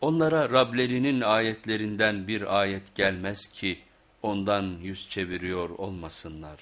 Onlara Rablerinin ayetlerinden bir ayet gelmez ki ondan yüz çeviriyor olmasınlar.